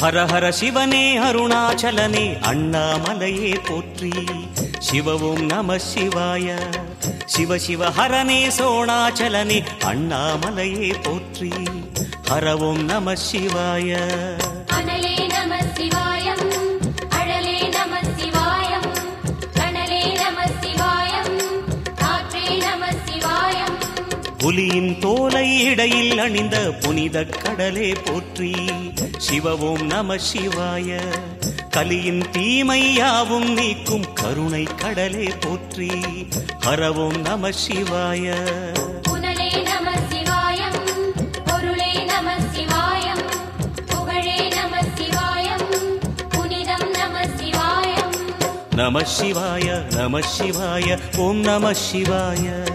ஹர ஹர சிவனே அருணாச்சலனே அண்ணாமலையே போற்றி. சிவவும் நம சிவாய. சிவ சிவ ஹரனே சோணாச்சலனே அண்ணாமலையே போற்றி. ஹரவும் நம சிவாய. புலியின் தோலை இடையில் அணிந்த புனித கடலே போற்றி. சிவவும் நம சிவாய. கலியின் தீமையாவும் நீக்கும் கருணை கடலே போற்றி. ஹரவும் நம சிவாய. நம சிவாய நம சிவாய ஓம் நம சிவாய.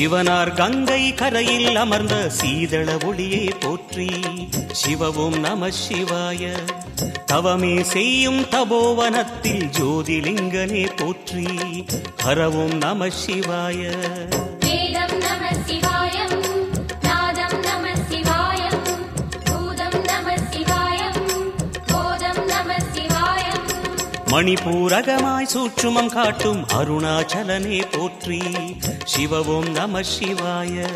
சிவனார் கங்கை கரையில் அமர்ந்த சீதள ஒளியை போற்றி சிவவும் நம சிவாய. தவமே செய்யும் தபோவனத்தில் ஜோதிலிங்கனே போற்றி. ஹரவும் நம சிவாய. வேதம் நம சிவாய. மணிபூரகமாய் சூற்றுமம் காட்டும் அருணாச்சலனே போற்றி. சிவவும் நம சிவாய.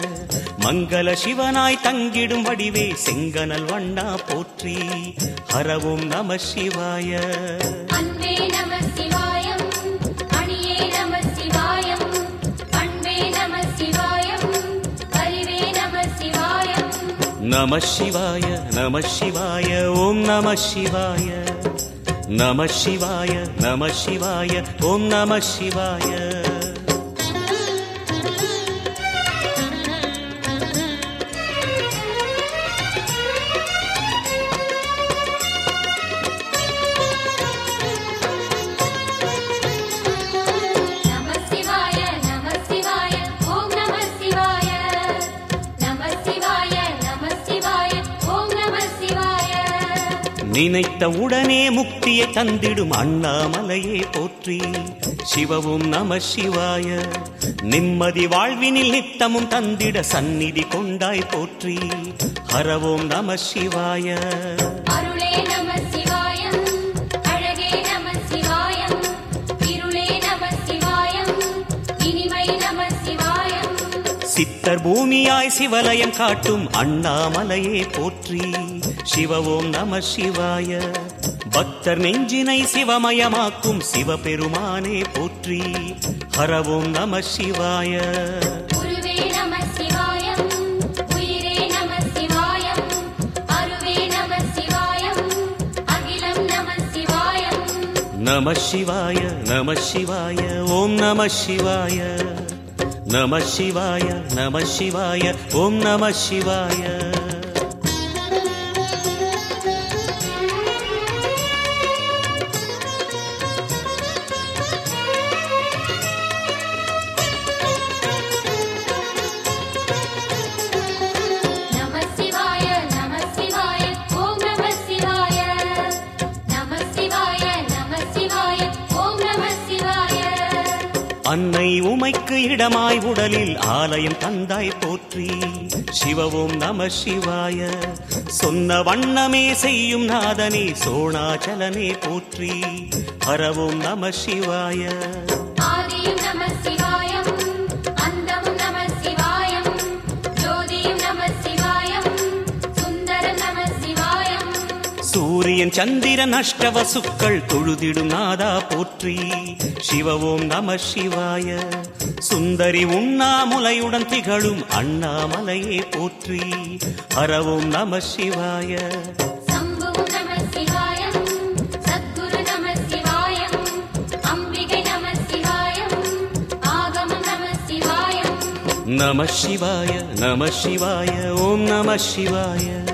மங்கள சிவனாய் தங்கிடும் வடிவே செங்கனல் வண்ணா போற்றி. ஹரவும் நம சிவாய. நம சிவாய நம சிவாய ஓம் நம சிவாய. நம சிவாய நம சிவாய ஓம் நம சிவாய. நினைத்த உடனே முக்தியை தந்திடும் அண்ணாமலையே போற்றி. சிவவும் நம சிவாய நிம்மதி வாழ்வினில் நித்தமும் தந்திட சந்நிதி கொண்டாய் போற்றி. ஹரவோம் நம சிவாய. சித்தர் பூமியாய் சிவலயம் காட்டும் அண்ணாமலையே போற்றி. சிவவோம் நம சிவாய. பக்தர் நெஞ்சினை சிவமயமாக்கும் சிவபெருமானே போற்றி ஹரவோம் நம சிவாய குருவே நம சிவாயம் உயிரே நம சிவாயம் அருவே நம சிவாயம் அகிலம் நம சிவாயம் நம சிவாய நம சிவாய ஓம் நம சிவாய நம சிவாய நம சிவாய ஓம் நம சிவாய உமைக்கு இடமாய் உடலில் ஆலயம் தந்தாய் போற்றி. சிவவும் நம சிவாய. சொன்ன வண்ணமே செய்யும் நாதனே சோணாச்சலனே போற்றி. பரவும் நம சிவாய. நம சிவாயம் சூரியன் சந்திரன் அஷ்டவசுக்கள் தொழுதிடும் நாதா போற்றி. சிவவோம் நம சிவாய. சுந்தரி உண்ணாமுலையுடன் திகழும் அண்ணாமலையே போற்றி. ஹரவோம் நம சிவாய. நம சிவாய நம சிவாய ஓம் நம சிவாய.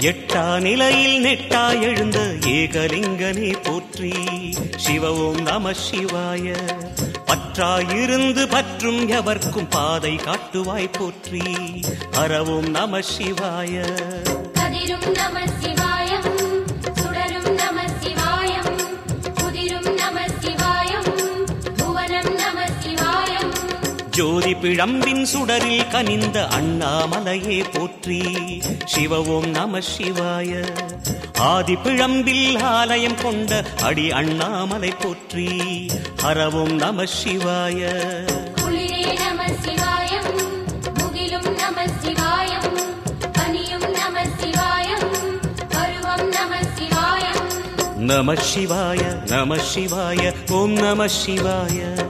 எட்டா நிலையில் நெட்டா எழுந்த ஏகலிங்கனே போற்றி சிவ ஓம் நம சிவாய. பற்றாயிருந்து பற்றும் எவர்க்கும் பாதை காட்டுவாய் போற்றி. அறவும் நம சிவாய. ஜோதி பிழம்பின் சுடரில் கனிந்த அண்ணாமலையே போற்றி. சிவ ஓம் நம சிவாய. ஆதி பிழம்பில் ஆலயம் கொண்ட அடி அண்ணாமலை போற்றி. ஹரவோம் நம சிவாய. சிவாயம் முகிலும் சிவாயம். நம சிவாய நம சிவாய ஓம் நம சிவாய.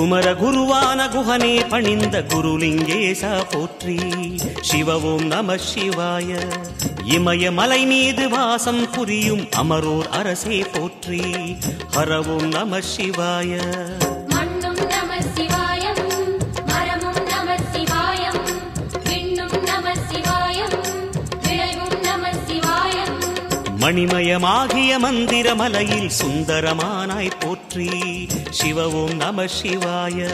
குமர குருவான குஹனே பணிந்த குருலிங்கேசா போற்றி. சிவவோம் நம சிவாய. இமய மலை மீது வாசம் புரியும் அமரோர் அரசே போற்றி. ஹரவோம் நம சிவாய. மணிமயமாகிய மந்திர மலையில் சுந்தரமானாய் போற்றி. சிவவோம் நம சிவாய.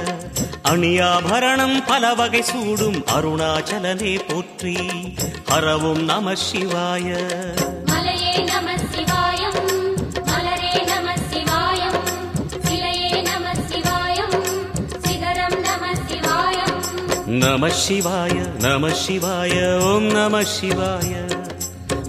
அணியாபரணம் பல வகை சூடும் அருணாச்சலனே போற்றி. ஹரவோம் நம சிவாய. மலையே நம சிவாயம். மலரே நம சிவாயம். சிலையே நம சிவாயம். சிகரம் நம சிவாயம். நம சிவாய நம சிவாய ஓம் நம சிவாய.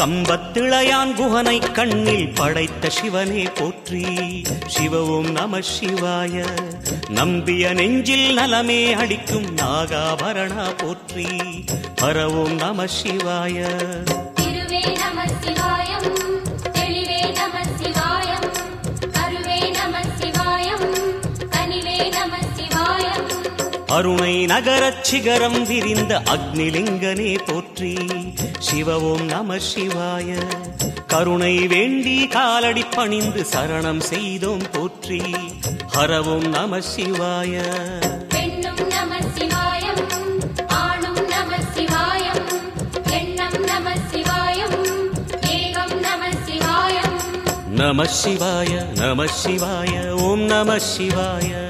கம்பத்திளையான் குகனை கண்ணில் படைத்த சிவனே போற்றி. சிவவும் நம சிவாய. நம்பிய நெஞ்சில் நலமே அடிக்கும் நாகாபரணா போற்றி. பரவும் நம சிவாய. திருவே நம சிவாய. அருணை நகரச் சிகரம் விரிந்த அக்னிலிங்கனே போற்றி. சிவ ஓம் நம சிவாய. கருணை வேண்டி காலடி பணிந்து சரணம் செய்தோம் போற்றி. ஹரவோம் நம சிவாய. நம சிவாய நம சிவாய ஓம் நம சிவாய.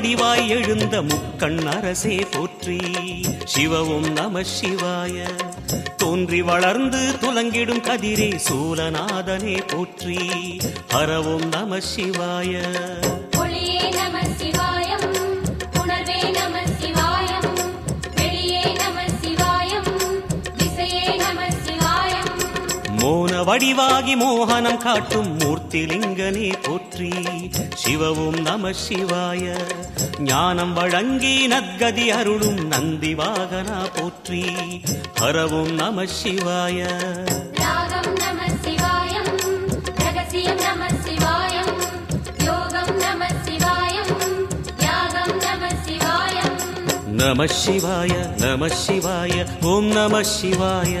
வடிவாய் எழுந்த முக்கண் அரசே போற்றி. சிவவும் நம சிவாய. தோன்றி வளர்ந்து துலங்கிடும் கதிரே சூலநாதனே போற்றி. ஹரவும் நம சிவாய. வடிவாகி மோகனம் காட்டும் மூர்த்திலிங்கனே போற்றி. சிவவும் நம சிவாய. ஞானம் வழங்கி நற்கதி அருளும் நந்தி வாகனா போற்றி. ஹரவும் நம சிவாய. நம சிவாய நம சிவாய ஓம் நம சிவாய.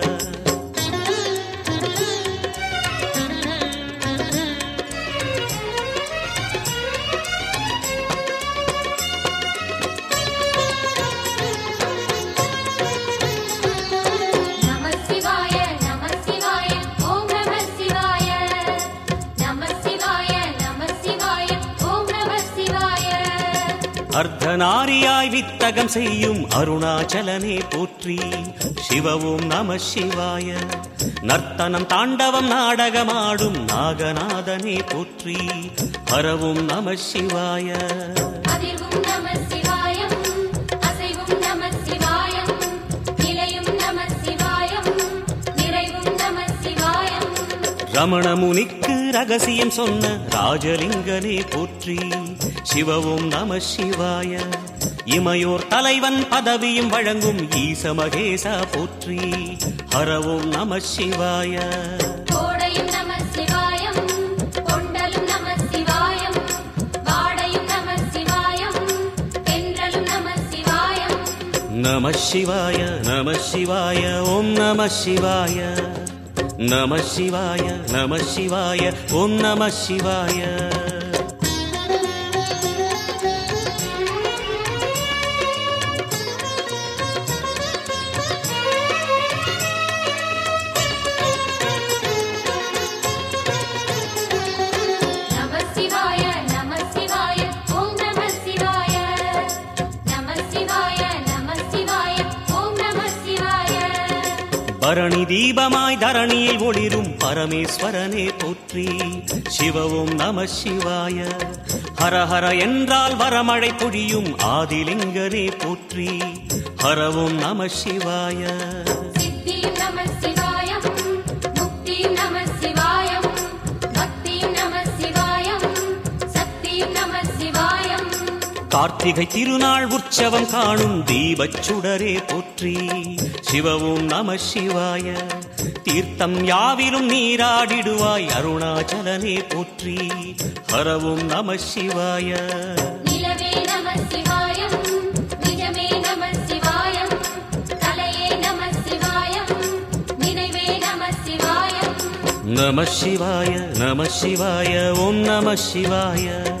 அர்த்தநாரியாய் வித்தகம் செய்யும் அருணாச்சலனே போற்றி. சிவவும் நம சிவாய. நர்த்தனம் தாண்டவம் நாடகமாடும் நாகநாதனே போற்றி. ஹரவும் நம சிவாய. அதிர்வும் நம சிவாயம் அசைவும் நம சிவாயம் நிலையும் நம சிவாயம் நிறைவும் நம சிவாயம். ரமண முனிக்கு ரகசியம் சொன்ன ராஜலிங்கனே போற்றி. சிவவும் நம சிவாய இமையோர் தலைவன் பதவியும் வழங்கும் ஈச மகேசா போற்றி ஹரவும் நம சிவாய கோடையும் நம சிவாயம் கொண்டலும் நம சிவாயம் வாடையும் நம சிவாயம் தென்றலும் நம சிவாயம் நம சிவாய நம சிவாய ஓம் நம சிவாய நம சிவாய நம சிவாய ஓம் நம சிவாய பரணி தீபமாய் தரணியில் ஒளிரும் பரமேஸ்வரனே போற்றி. சிவவும் நம சிவாய. ஹரஹர என்றால் வரமழை பொழியும் ஆதிலிங்கனே போற்றி. ஹரவும் நம சிவாய. கார்த்திகை திருநாள் உற்சவம் காணும் தீபச் சுடரே போற்றி. சிவவும் நம சிவாய தீர்த்தம் யாவிலும் நீராடிடுவாய் அருணாச்சலனே போற்றி. ஹரவும் நம சிவாய. நம சிவாய நம சிவாய ஓம் நம சிவாய.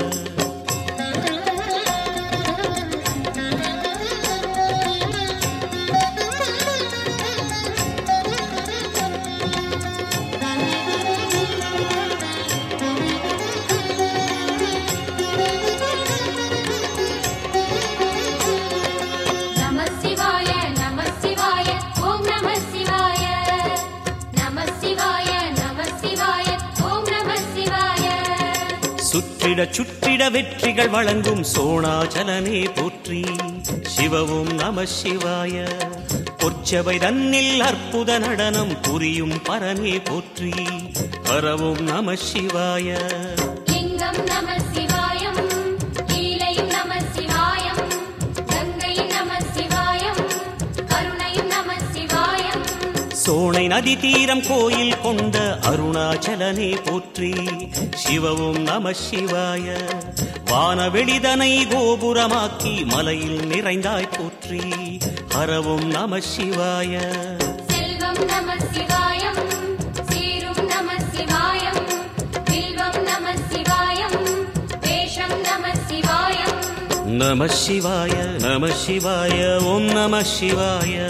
சுற்றிட சுற்றிட வெற்றிகள் வழங்கும் சோணாச்சலனே போற்றி. சிவவும் நம சிவாய. பொற்சபை தன்னில் அற்புத நடனம் புரியும் பரனே போற்றி. பரவும் நம சிவாய. சோனை நதி தீரம் கோயில் கொண்ட அருணாச்சலனே போற்றி. சிவவும் நம சிவாய. வானவெளிதனை கோபுரமாக்கி மலையில் நிறைந்தாய் போற்றி. ஹரவும் நம சிவாய. செல்வம் நம சிவாயம் சீரும் நம சிவாயம் வில்வம் நம சிவாயம் வேஷம் நம சிவாயம். நம சிவாய நம சிவாய ஓம் நம சிவாய.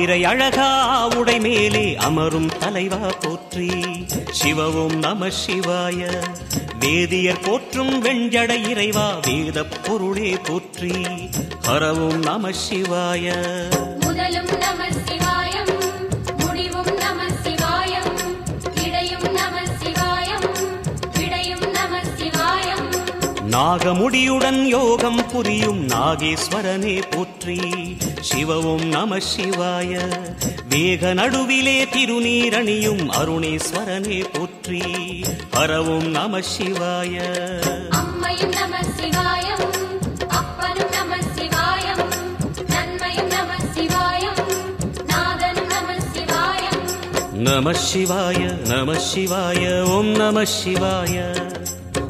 ஆதிரை அழகா உடை மேலே அமரும் தலைவா போற்றி. சிவவும் நம சிவாய. வேதியர் போற்றும் வெஞ்சட இறைவா வேத பொருளே போற்றி. ஹரவும் நம சிவாய. முதலும் நம நாகமுடியுடன் யோகம் புரியும் நாகேஸ்வரனே போற்றி. சிவவும் நம சிவாய. வேக நடுவிலே திருநீரணியும் அருணேஸ்வரனே போற்றி. ஹரவும் நம சிவாய. அம்மையும் நம சிவாயம். அப்பனும் நம சிவாயம். நன்மையும் நம சிவாயம். நாதனும் நம சிவாயம். நம சிவாய நம சிவாய ஓம் நம சிவாய.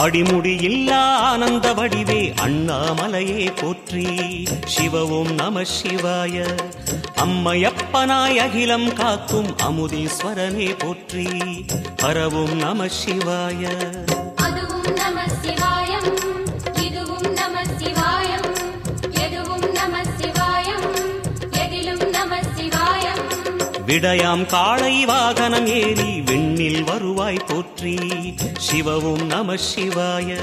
அடிமுடி இல்லா ஆனந்த வடிவே அண்ணாமலையே போற்றி. சிவவும் நம சிவாய அம்மையப்பனாய் அகிலம் காக்கும் அமுதீஸ்வரனே போற்றி. பரவும் நம சிவாய. விடயாம் காளை வாகனம் ஏறி விண்ணில் வருவாய் போற்றி. சிவவும் நம சிவாய.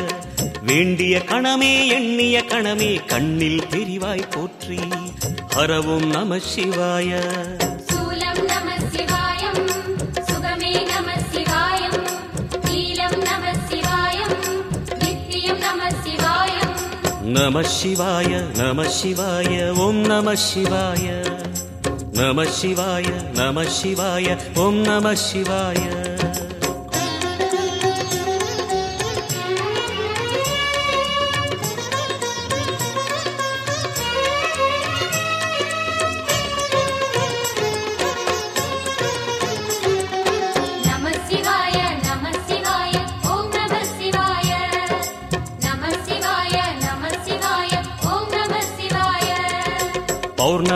வேண்டிய கணமே எண்ணிய கணமே கண்ணில் தெரிவாய் போற்றி. ஹரவும் நம சிவாய. நம சிவாய நம சிவாய ஓம் நம சிவாய. நம சிவாய நம சிவாய ஓம் நம சிவாய.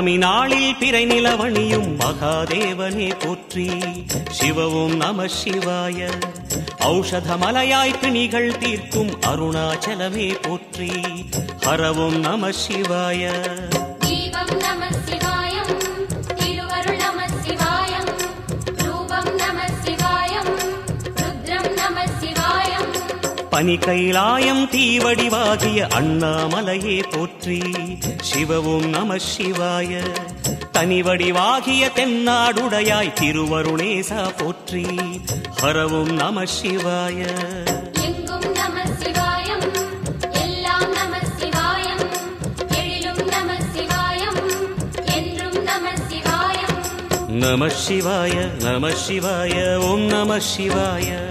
பௌர்ணமி நாளில் பிறை நிலவணியும் மகாதேவனே போற்றி. சிவவும் நம சிவாய. ஔஷதமலையாய் பிணிகள் தீர்க்கும் அருணாச்சலமே போற்றி. ஹரவும் நம சிவாய. பனி கைலாயம் தீவடிவாகிய அண்ணாமலையே போற்றி. சிவவும் நம சிவாய. தனிவடிவாகிய தென்னாடுடையாய் திருவருணேசா போற்றி. ஹரவும் நம சிவாய. நம சிவாய நம சிவாய ஓம் நம சிவாய.